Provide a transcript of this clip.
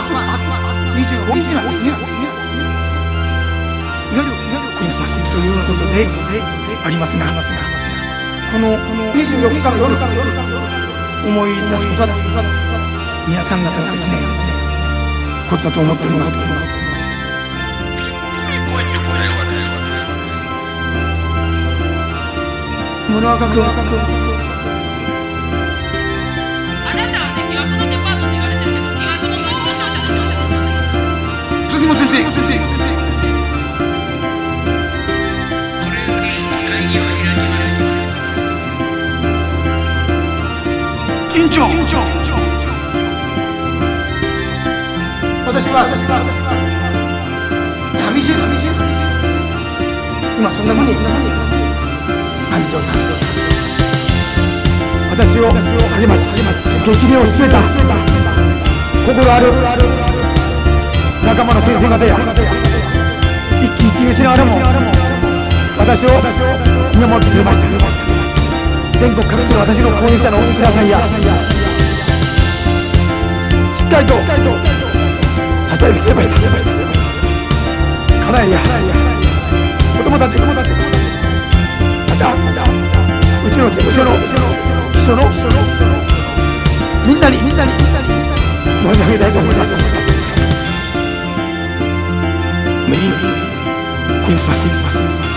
大事なんですねいわゆるクリスマスということでありますがこの24日の夜思い出すことは皆さん方がですねことだと思っております村岡君です辻本先生先生これより会議を開きます緊張私は私は寂しい寂しい今そんなふうに。感じております私を励まし激励を進めた。心ある。仲間の先生方や一喜一憂しながらも私を見守ってくれました全国各地の私の購入者の皆さんやしっかりと支えてくれました家内や子供たちまたうちの事務所の秘書のみんなに申し上げたいと思います comigo. Pensa assim, pensa assim, assim.